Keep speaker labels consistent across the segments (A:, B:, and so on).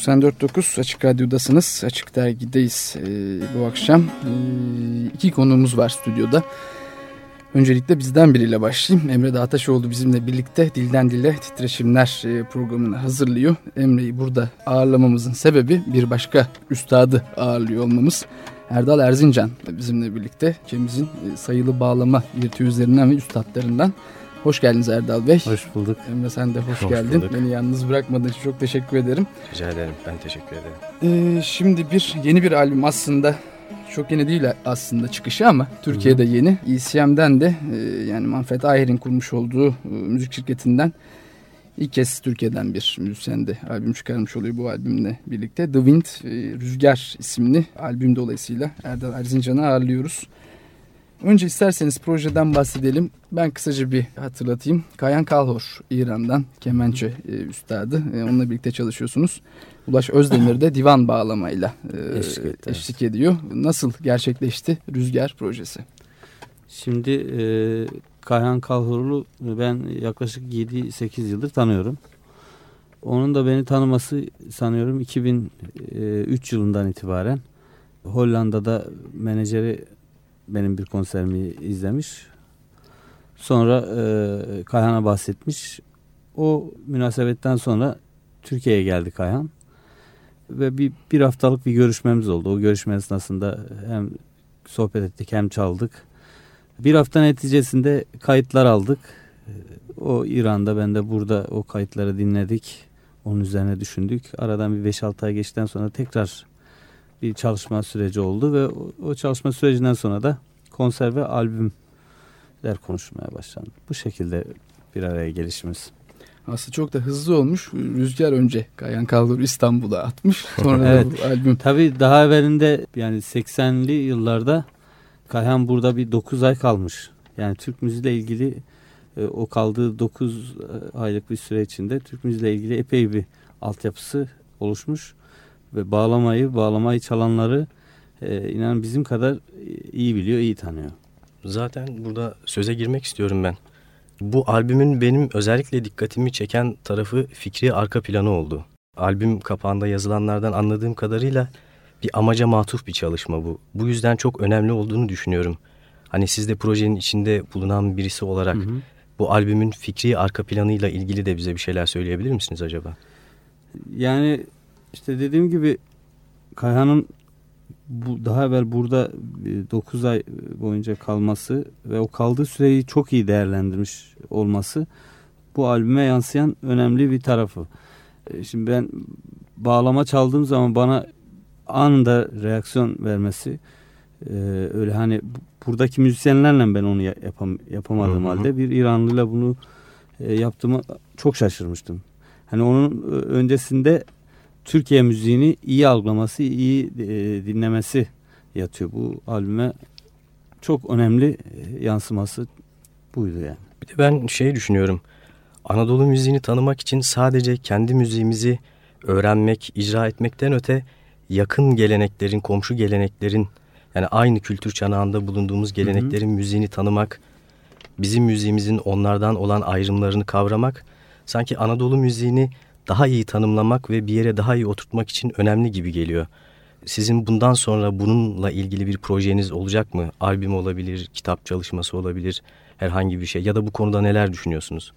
A: 94.9 Açık Radyo'dasınız. Açık Dergi'deyiz ee, bu akşam. Ee, iki konuğumuz var stüdyoda. Öncelikle bizden biriyle başlayayım. Emre Dağtaşoğlu bizimle birlikte Dilden Dile Titreşimler e, programını hazırlıyor. Emre'yi burada ağırlamamızın sebebi bir başka üstadı ağırlıyor olmamız. Erdal Erzincan bizimle birlikte ülkemizin e, sayılı bağlama virtüözlerinden ve üstadlarından. Hoş geldiniz Erdal Bey.
B: Hoş bulduk.
A: Emre sen de hoş, hoş geldin. Bulduk. Beni yalnız bırakmadığın için çok teşekkür ederim.
B: Rica ederim. Ben teşekkür ederim.
A: Ee, şimdi bir yeni bir albüm aslında çok yeni değil aslında çıkışı ama Türkiye'de Hı yeni. ECM'den de e, yani Manfred Ayer'in kurmuş olduğu e, müzik şirketinden ilk kez Türkiye'den bir müzisyen de albüm çıkarmış oluyor bu albümle birlikte. The Wind, e, Rüzgar isimli albüm dolayısıyla Erdal Erzincan'ı ağırlıyoruz. Önce isterseniz projeden bahsedelim. Ben kısaca bir hatırlatayım. Kayan Kalhor İran'dan kemençe e, üstadı. E, onunla birlikte çalışıyorsunuz. Ulaş Özdemir de divan bağlamayla e, eşlik, eşlik ediyor. Nasıl gerçekleşti Rüzgar projesi?
C: Şimdi e, Kayhan Kalhor'u ben yaklaşık 7-8 yıldır tanıyorum. Onun da beni tanıması sanıyorum 2003 yılından itibaren. Hollanda'da menajeri benim bir konserimi izlemiş. Sonra e, Kayhan'a bahsetmiş. O münasebetten sonra Türkiye'ye geldi Kayhan. Ve bir, bir haftalık bir görüşmemiz oldu. O görüşme esnasında hem sohbet ettik hem çaldık. Bir hafta neticesinde kayıtlar aldık. O İran'da ben de burada o kayıtları dinledik. Onun üzerine düşündük. Aradan bir 5-6 ay geçten sonra tekrar bir çalışma süreci oldu ve o, o çalışma sürecinden sonra da konser ve albümler konuşmaya başlandı. Bu şekilde bir araya gelişimiz.
A: Aslında çok da hızlı olmuş. Rüzgar önce Kayan Kaldır İstanbul'a atmış. Sonra
C: evet. bu albüm. Tabii daha evvelinde yani 80'li yıllarda Kayhan burada bir 9 ay kalmış. Yani Türk müziğiyle ilgili e, o kaldığı 9 e, aylık bir süre içinde Türk müziğiyle ilgili epey bir altyapısı oluşmuş ve bağlamayı, bağlamayı çalanları e, inan bizim kadar iyi biliyor, iyi tanıyor.
B: Zaten burada söze girmek istiyorum ben. Bu albümün benim özellikle dikkatimi çeken tarafı fikri arka planı oldu. Albüm kapağında yazılanlardan anladığım kadarıyla bir amaca matuf bir çalışma bu. Bu yüzden çok önemli olduğunu düşünüyorum. Hani siz de projenin içinde bulunan birisi olarak hı hı. bu albümün fikri arka planıyla ilgili de bize bir şeyler söyleyebilir misiniz acaba?
C: Yani işte dediğim gibi Kayhan'ın bu daha evvel burada 9 ay boyunca kalması ve o kaldığı süreyi çok iyi değerlendirmiş olması bu albüme yansıyan önemli bir tarafı. E, şimdi ben bağlama çaldığım zaman bana anında reaksiyon vermesi e, öyle hani buradaki müzisyenlerle ben onu yapam, yapamadığım hı hı. halde bir İranlıyla bunu e, yaptığımı çok şaşırmıştım. Hani onun öncesinde Türkiye müziğini iyi algılaması, iyi e, dinlemesi yatıyor. Bu albüme çok önemli e, yansıması buydu yani.
B: Bir de ben şey düşünüyorum. Anadolu müziğini tanımak için sadece kendi müziğimizi öğrenmek, icra etmekten öte yakın geleneklerin, komşu geleneklerin yani aynı kültür çanağında bulunduğumuz geleneklerin hı hı. müziğini tanımak, bizim müziğimizin onlardan olan ayrımlarını kavramak sanki Anadolu müziğini daha iyi tanımlamak ve bir yere daha iyi oturtmak için önemli gibi geliyor. Sizin bundan sonra bununla ilgili bir projeniz olacak mı? Albüm olabilir, kitap çalışması olabilir, herhangi bir şey ya da bu konuda neler düşünüyorsunuz?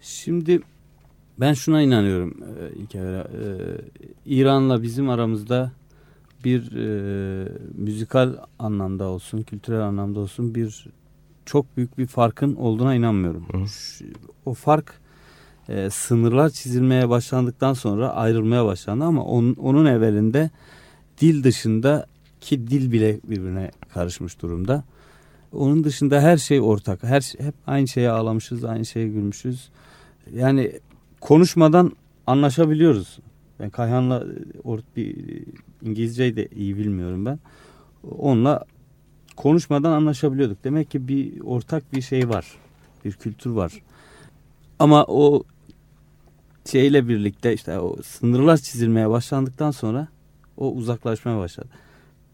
C: Şimdi ben şuna inanıyorum e, ilk evvela. E, İran'la bizim aramızda bir e, müzikal anlamda olsun, kültürel anlamda olsun bir çok büyük bir farkın olduğuna inanmıyorum. Hı. O fark e, sınırlar çizilmeye başlandıktan sonra ayrılmaya başlandı ama on, onun evvelinde dil dışında ki dil bile birbirine karışmış durumda. Onun dışında her şey ortak. Her şey, hep aynı şeye ağlamışız, aynı şeye gülmüşüz. Yani konuşmadan anlaşabiliyoruz. Ben Kayhan'la or, bir İngilizceyi de iyi bilmiyorum ben. Onunla konuşmadan anlaşabiliyorduk. Demek ki bir ortak bir şey var. Bir kültür var. Ama o şeyle birlikte işte o sınırlar çizilmeye başlandıktan sonra o uzaklaşmaya başladı.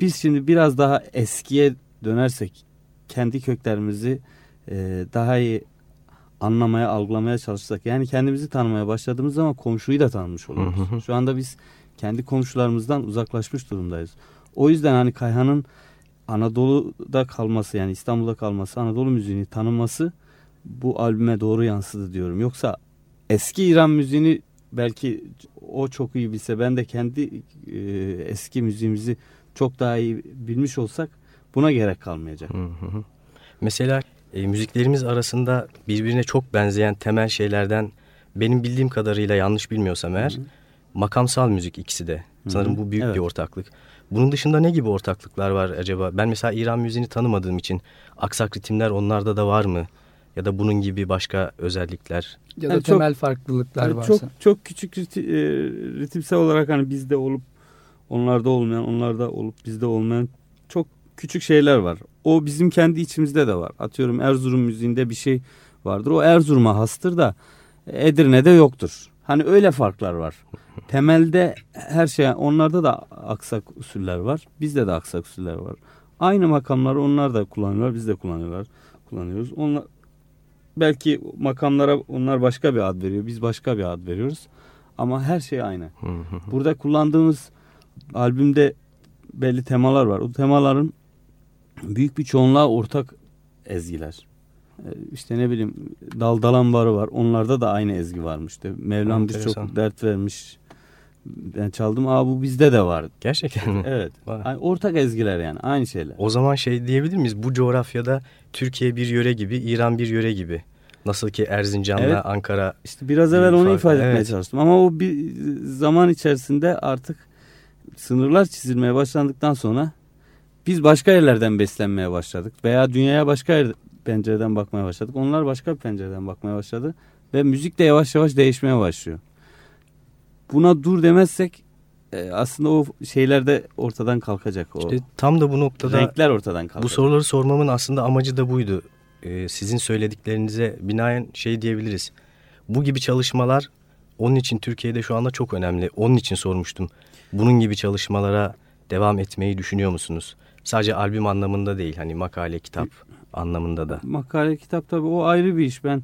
C: Biz şimdi biraz daha eskiye dönersek kendi köklerimizi e, daha iyi anlamaya, algılamaya çalışsak yani kendimizi tanımaya başladığımız zaman komşuyu da tanımış oluyoruz. Şu anda biz kendi komşularımızdan uzaklaşmış durumdayız. O yüzden hani Kayhan'ın Anadolu'da kalması yani İstanbul'da kalması, Anadolu müziğini tanıması bu albüme doğru yansıdı diyorum. Yoksa eski İran müziğini belki o çok iyi bilse ben de kendi e, eski müziğimizi çok daha iyi bilmiş olsak buna gerek kalmayacak. Hı hı.
B: Mesela e, müziklerimiz arasında birbirine çok benzeyen temel şeylerden benim bildiğim kadarıyla yanlış bilmiyorsam eğer hı hı. makamsal müzik ikisi de. Sanırım hı hı. bu büyük evet. bir ortaklık. Bunun dışında ne gibi ortaklıklar var acaba? Ben mesela İran müziğini tanımadığım için aksak ritimler onlarda da var mı? Ya da bunun gibi başka özellikler?
A: Ya da yani temel çok, farklılıklar yani
C: varsa. Çok, çok küçük e, ritimsel olarak hani bizde olup onlarda olmayan, onlarda olup bizde olmayan çok küçük şeyler var. O bizim kendi içimizde de var. Atıyorum Erzurum müziğinde bir şey vardır. O Erzurum'a hastır da Edirne'de yoktur. Hani öyle farklar var. Temelde her şey onlarda da aksak usuller var. Bizde de aksak usuller var. Aynı makamları onlar da kullanıyorlar, biz de kullanıyorlar, kullanıyoruz. Onlar belki makamlara onlar başka bir ad veriyor, biz başka bir ad veriyoruz. Ama her şey aynı. Burada kullandığımız albümde belli temalar var. O temaların büyük bir çoğunluğa ortak ezgiler. Ee, işte ne bileyim dal dalan barı var. Onlarda da aynı ezgi varmış. İşte Mevlam birçok dert vermiş. Ben çaldım. Aa bu bizde de var.
B: Gerçekten mi?
C: Evet. Var. ortak ezgiler yani. Aynı şeyler.
B: O zaman şey diyebilir miyiz? Bu coğrafyada Türkiye bir yöre gibi, İran bir yöre gibi. Nasıl ki Erzincan'la evet. Ankara.
C: İşte biraz evvel onu farklı. ifade etmeye evet. çalıştım. Ama o bir zaman içerisinde artık sınırlar çizilmeye başlandıktan sonra biz başka yerlerden beslenmeye başladık. Veya dünyaya başka pencereden bakmaya başladık. Onlar başka bir pencereden bakmaya başladı. Ve müzik de yavaş yavaş değişmeye başlıyor. Buna dur demezsek e, aslında o şeyler de ortadan kalkacak. O işte
B: tam da bu noktada
C: renkler ortadan kalkacak.
B: Bu soruları sormamın aslında amacı da buydu. Ee, sizin söylediklerinize binaen şey diyebiliriz. Bu gibi çalışmalar onun için Türkiye'de şu anda çok önemli. Onun için sormuştum. Bunun gibi çalışmalara devam etmeyi düşünüyor musunuz? Sadece albüm anlamında değil hani makale, kitap anlamında da.
C: Makale, kitap tabii o ayrı bir iş. Ben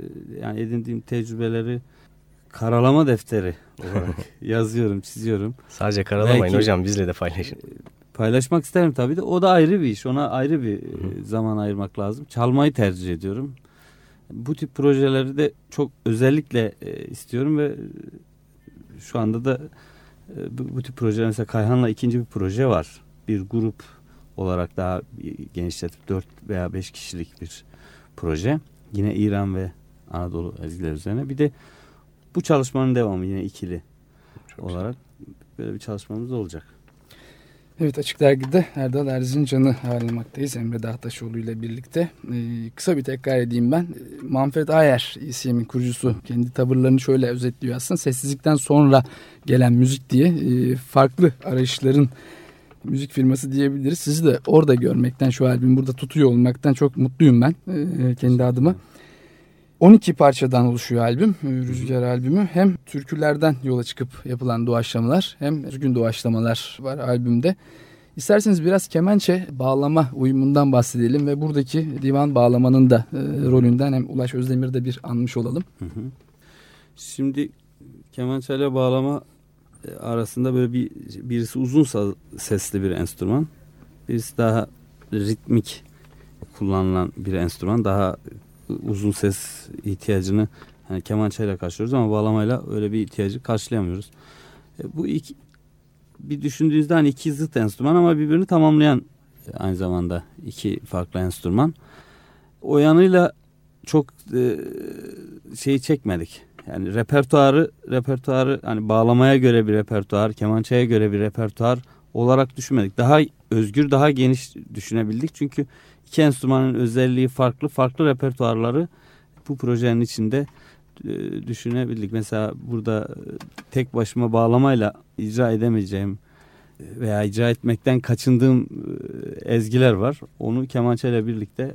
C: e, yani edindiğim tecrübeleri karalama defteri olarak yazıyorum, çiziyorum.
B: Sadece karalamayın Belki, hocam bizle de paylaşın. E,
C: paylaşmak isterim tabii de o da ayrı bir iş. Ona ayrı bir. E, zaman ayırmak lazım. Çalmayı tercih ediyorum. Bu tip projeleri de çok özellikle istiyorum ve şu anda da bu, tip projeler mesela Kayhan'la ikinci bir proje var. Bir grup olarak daha genişletip 4 veya 5 kişilik bir proje. Yine İran ve Anadolu ezgiler üzerine. Bir de bu çalışmanın devamı yine ikili Çok olarak böyle bir çalışmamız olacak.
A: Evet Açık Dergi'de Erdal Erzincan'ı ağırlamaktayız Emre Dağtaşoğlu ile birlikte. Ee, kısa bir tekrar edeyim ben. Ee, Manfred Ayer, ECM'in kurucusu kendi tavırlarını şöyle özetliyor aslında. Sessizlikten sonra gelen müzik diye e, farklı arayışların müzik firması diyebiliriz. Sizi de orada görmekten şu albüm burada tutuyor olmaktan çok mutluyum ben e, kendi adıma. 12 parçadan oluşuyor albüm, Rüzgar albümü. Hem türkülerden yola çıkıp yapılan doğaçlamalar hem düzgün doğaçlamalar var albümde. İsterseniz biraz kemençe bağlama uyumundan bahsedelim ve buradaki divan bağlamanın da e, rolünden hem Ulaş Özdemir'i de bir anmış olalım.
C: Şimdi kemançayla bağlama e, arasında böyle bir birisi uzun sesli bir enstrüman. Birisi daha ritmik kullanılan bir enstrüman. Daha uzun ses ihtiyacını yani kemançayla karşılıyoruz ama bağlamayla öyle bir ihtiyacı karşılayamıyoruz. E, bu iki, bir düşündüğünüzde hani iki zıt enstrüman ama birbirini tamamlayan e, aynı zamanda iki farklı enstrüman. O yanıyla çok e, şeyi çekmedik. Yani repertuarı repertuarı hani bağlamaya göre bir repertuar, kemançaya göre bir repertuar olarak düşünmedik. Daha özgür, daha geniş düşünebildik. Çünkü iki enstrümanın özelliği farklı, farklı repertuarları bu projenin içinde e, düşünebildik. Mesela burada e, tek başıma bağlamayla icra edemeyeceğim e, veya icra etmekten kaçındığım ezgiler var. Onu kemançayla birlikte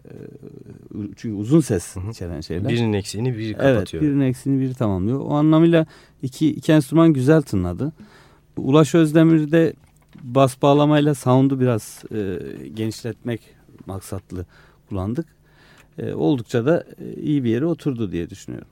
C: çünkü uzun ses içeren şeyler.
B: Birinin eksiğini biri kapatıyor.
C: Evet birinin eksiğini biri tamamlıyor. O anlamıyla iki, iki enstrüman güzel tınladı. Ulaş Özdemir'de bas bağlamayla sound'u biraz e, genişletmek maksatlı kullandık. E, oldukça da iyi bir yere oturdu diye düşünüyorum.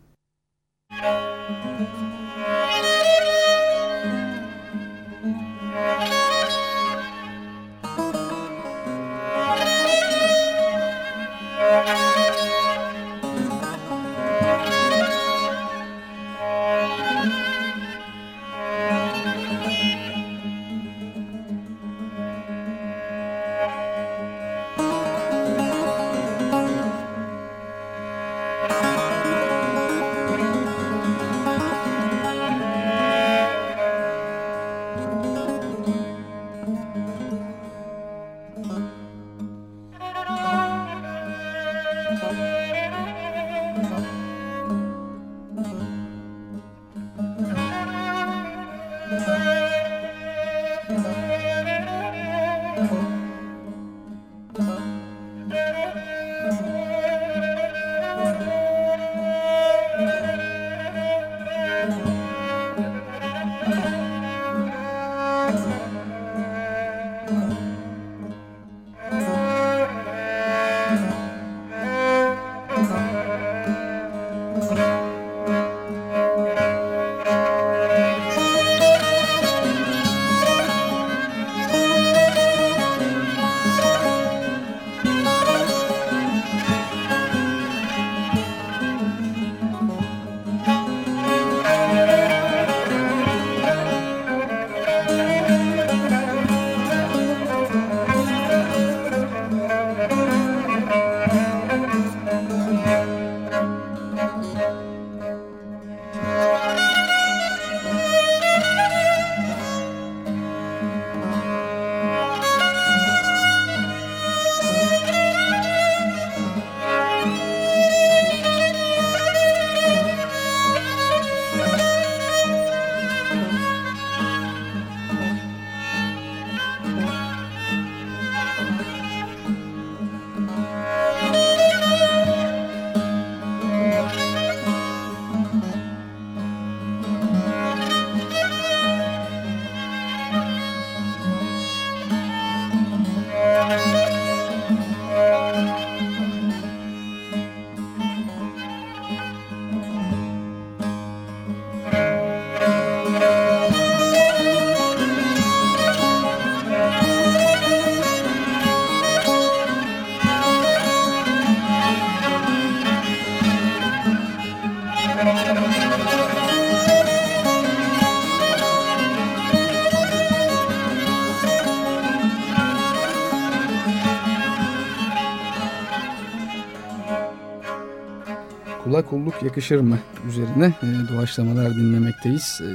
C: Música
A: kulluk yakışır mı üzerine e, doğaçlamalar dinlemekteyiz. E,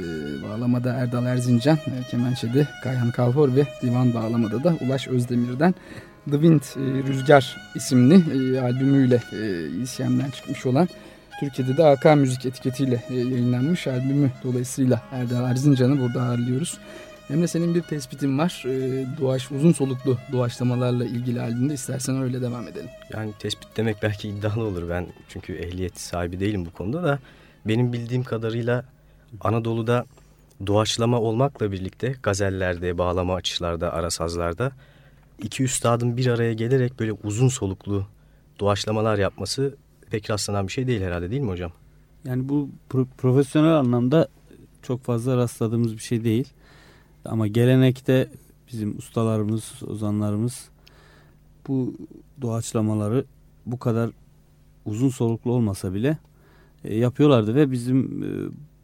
A: bağlamada Erdal Erzincan, e, Kemençe'de Kayhan Kalhor ve Divan Bağlamada da Ulaş Özdemir'den The Wind e, Rüzgar isimli e, albümüyle e, İSYM'den çıkmış olan Türkiye'de de AK Müzik etiketiyle e, yayınlanmış albümü dolayısıyla Erdal Erzincan'ı burada ağırlıyoruz. Emre senin bir tespitin var. E, doğaç, uzun soluklu doğaçlamalarla ilgili albümde istersen öyle devam edelim.
B: Yani tespit demek belki iddialı olur. Ben çünkü ehliyet sahibi değilim bu konuda da. Benim bildiğim kadarıyla Anadolu'da doğaçlama olmakla birlikte gazellerde, bağlama açışlarda, arasazlarda iki üstadın bir araya gelerek böyle uzun soluklu doğaçlamalar yapması pek rastlanan bir şey değil herhalde değil mi hocam?
C: Yani bu pro profesyonel anlamda çok fazla rastladığımız bir şey değil. Ama gelenekte bizim ustalarımız, ozanlarımız bu doğaçlamaları bu kadar uzun soluklu olmasa bile e, yapıyorlardı ve bizim e,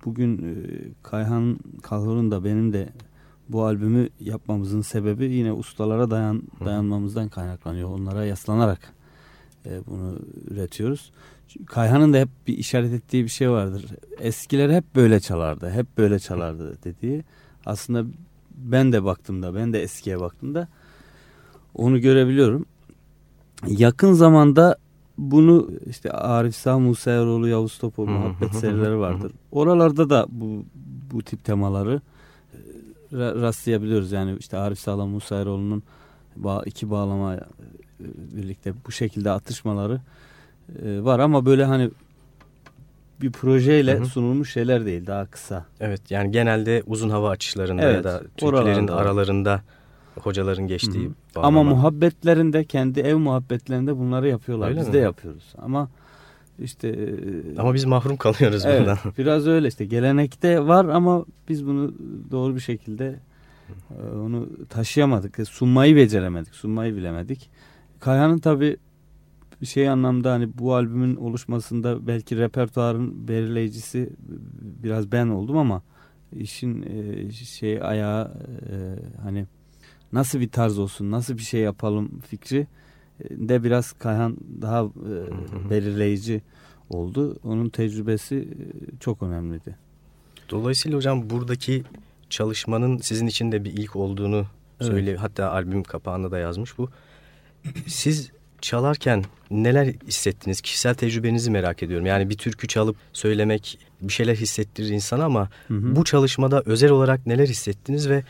C: bugün e, Kayhan Kalhur'un da benim de bu albümü yapmamızın sebebi yine ustalara dayan dayanmamızdan kaynaklanıyor. Onlara yaslanarak e, bunu üretiyoruz. Kayhan'ın da hep bir işaret ettiği bir şey vardır. Eskiler hep böyle çalardı, hep böyle çalardı dediği. Aslında ben de baktığımda, ben de eskiye baktığımda onu görebiliyorum. Yakın zamanda bunu işte Arif Sağ, Musa Eroğlu, Yavuz Topol muhabbet serileri vardır. Oralarda da bu bu tip temaları e, rastlayabiliyoruz. Yani işte Arif Sağ'la Musa Eroğlu'nun iki bağlama e, birlikte bu şekilde atışmaları e, var ama böyle hani bir projeyle hı hı. sunulmuş şeyler değil daha kısa.
B: Evet yani genelde uzun hava açışlarında evet, ya da türkülerin aralarında hocaların geçtiği hı hı.
C: Ama muhabbetlerinde kendi ev muhabbetlerinde bunları yapıyorlar. Öyle biz mi? de yapıyoruz ama işte e,
B: ama biz mahrum kalıyoruz evet, bundan.
C: biraz öyle işte gelenekte var ama biz bunu doğru bir şekilde e, onu taşıyamadık. Sunmayı beceremedik. Sunmayı bilemedik. Kayhan'ın tabi şey anlamda hani bu albümün oluşmasında belki repertuarın belirleyicisi biraz ben oldum ama işin e, şey ayağı e, hani nasıl bir tarz olsun nasıl bir şey yapalım fikri e, de biraz Kayhan daha e, belirleyici oldu. Onun tecrübesi çok önemliydi.
B: Dolayısıyla hocam buradaki çalışmanın sizin için de bir ilk olduğunu evet. söyle hatta albüm kapağında da yazmış bu. Siz çalarken neler hissettiniz? Kişisel tecrübenizi merak ediyorum. Yani bir türkü çalıp söylemek bir şeyler hissettirir insana ama hı hı. bu çalışmada özel olarak neler hissettiniz ve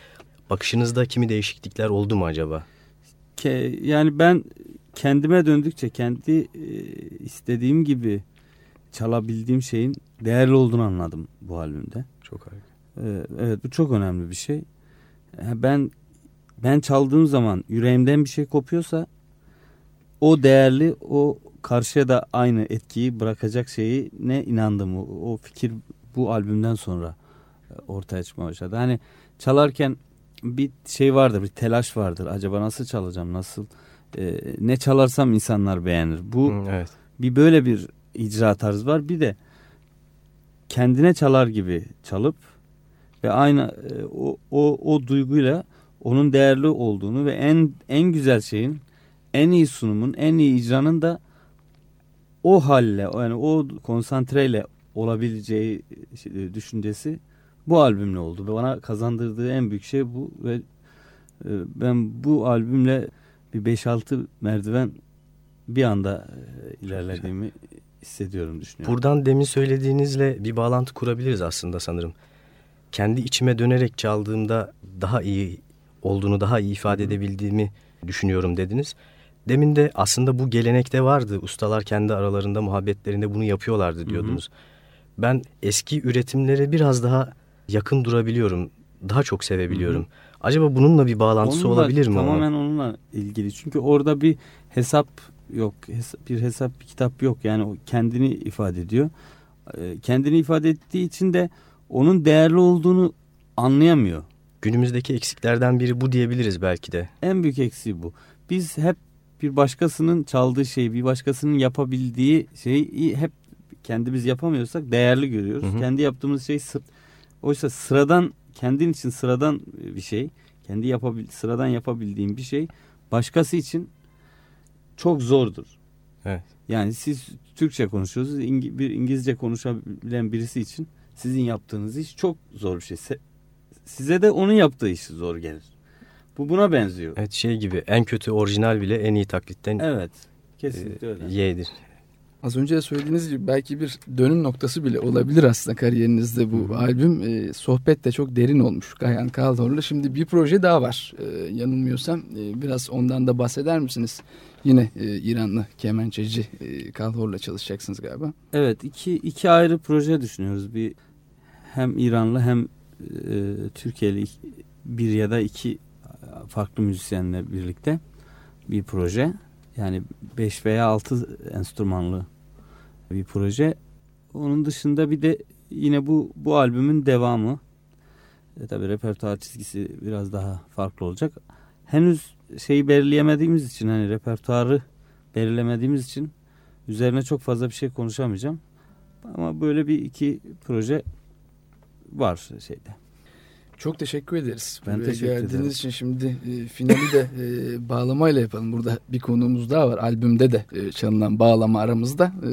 B: bakışınızda kimi değişiklikler oldu mu acaba?
C: Yani ben kendime döndükçe kendi e, istediğim gibi çalabildiğim şeyin değerli olduğunu anladım bu albümde.
B: Çok harika.
C: E, evet bu çok önemli bir şey. Ben ben çaldığım zaman yüreğimden bir şey kopuyorsa o değerli o karşıya da aynı etkiyi bırakacak şeyi ne inandım o, o fikir bu albümden sonra e, ortaya çıkmaya başladı. Hani çalarken bir şey vardır bir telaş vardır acaba nasıl çalacağım nasıl e, ne çalarsam insanlar beğenir. Bu evet. bir böyle bir icra tarzı var bir de kendine çalar gibi çalıp ve aynı e, o, o, o duyguyla onun değerli olduğunu ve en en güzel şeyin en iyi sunumun, en iyi icranın da o halle, yani o konsantreyle olabileceği e, düşüncesi bu albümle oldu. Ve bana kazandırdığı en büyük şey bu ve e, ben bu albümle bir 5-6 merdiven bir anda e, ilerlediğimi hissediyorum düşünüyorum.
B: Buradan demin söylediğinizle bir bağlantı kurabiliriz aslında sanırım. Kendi içime dönerek çaldığımda daha iyi olduğunu, daha iyi ifade edebildiğimi düşünüyorum dediniz. Demin de aslında bu gelenekte vardı. Ustalar kendi aralarında muhabbetlerinde bunu yapıyorlardı diyordunuz. Hı hı. Ben eski üretimlere biraz daha yakın durabiliyorum. Daha çok sevebiliyorum. Hı hı. Acaba bununla bir bağlantısı onunla, olabilir mi?
C: Tamamen onunla ilgili. Çünkü orada bir hesap yok. bir hesap bir kitap yok. Yani o kendini ifade ediyor. Ee, kendini ifade ettiği için de onun değerli olduğunu anlayamıyor.
B: Günümüzdeki eksiklerden biri bu diyebiliriz belki de.
C: En büyük eksiği bu. Biz hep bir başkasının çaldığı şeyi, bir başkasının yapabildiği şeyi hep kendimiz yapamıyorsak değerli görüyoruz. Hı hı. Kendi yaptığımız şey sı oysa sıradan kendin için sıradan bir şey, kendi yapabil sıradan yapabildiğin bir şey başkası için çok zordur.
B: Evet.
C: Yani siz Türkçe konuşuyorsunuz, İng bir İngilizce konuşabilen birisi için sizin yaptığınız iş çok zor bir şey. Size de onun yaptığı iş zor gelir. Bu buna benziyor.
B: Evet şey gibi en kötü orijinal bile en iyi taklitten
C: Evet. Kesinlikle e, öyle.
B: Y'dir.
A: Az önce de söylediğiniz gibi belki bir dönüm noktası bile olabilir aslında kariyerinizde bu Hı. albüm. E, sohbet de çok derin olmuş Kayan Kaldor'la. Şimdi bir proje daha var e, yanılmıyorsam. E, biraz ondan da bahseder misiniz? Yine e, İranlı kemençeci e, Kaldor'la çalışacaksınız galiba.
C: Evet iki, iki ayrı proje düşünüyoruz. Bir hem İranlı hem e, Türkiye'li bir ya da iki farklı müzisyenle birlikte bir proje. Yani 5 veya 6 enstrümanlı bir proje. Onun dışında bir de yine bu bu albümün devamı E, tabii repertuar çizgisi biraz daha farklı olacak. Henüz şeyi belirleyemediğimiz için hani repertuarı belirlemediğimiz için üzerine çok fazla bir şey konuşamayacağım. Ama böyle bir iki proje var şeyde.
A: Çok teşekkür ederiz.
C: Ben
A: Buraya
C: teşekkür
A: geldiğiniz
C: ederim.
A: için şimdi e, finali de e, bağlamayla yapalım. Burada bir konuğumuz daha var. Albümde de e, çalınan bağlama aramızda. E,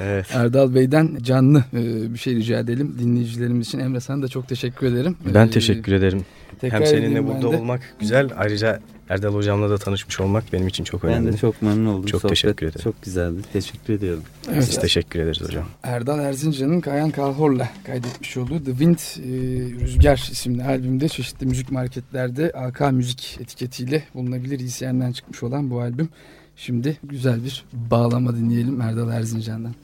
B: Evet.
A: Erdal Bey'den canlı e, bir şey rica edelim. Dinleyicilerimiz için Emre sana da çok teşekkür ederim.
B: Ben
A: E,
B: teşekkür ederim.
A: Tekrar
B: Hem seninle
A: ben
B: burada
A: de.
B: olmak güzel. Ayrıca Erdal hocamla da tanışmış olmak benim için çok
C: Ben
B: önemli.
C: de çok memnun oldum.
B: Çok
C: Sohbet
B: teşekkür ederim.
C: Çok güzeldi. Teşekkür ediyorum.
A: Evet.
B: Biz teşekkür ederiz hocam.
A: Erdal Erzincan'ın Kayan Kalhor'la kaydetmiş olduğu The Wind e, Rüzgar isimli albümde çeşitli müzik marketlerde AK Müzik etiketiyle bulunabilir. ECM'den çıkmış olan bu albüm. Şimdi güzel bir bağlama dinleyelim Erdal Erzincan'dan.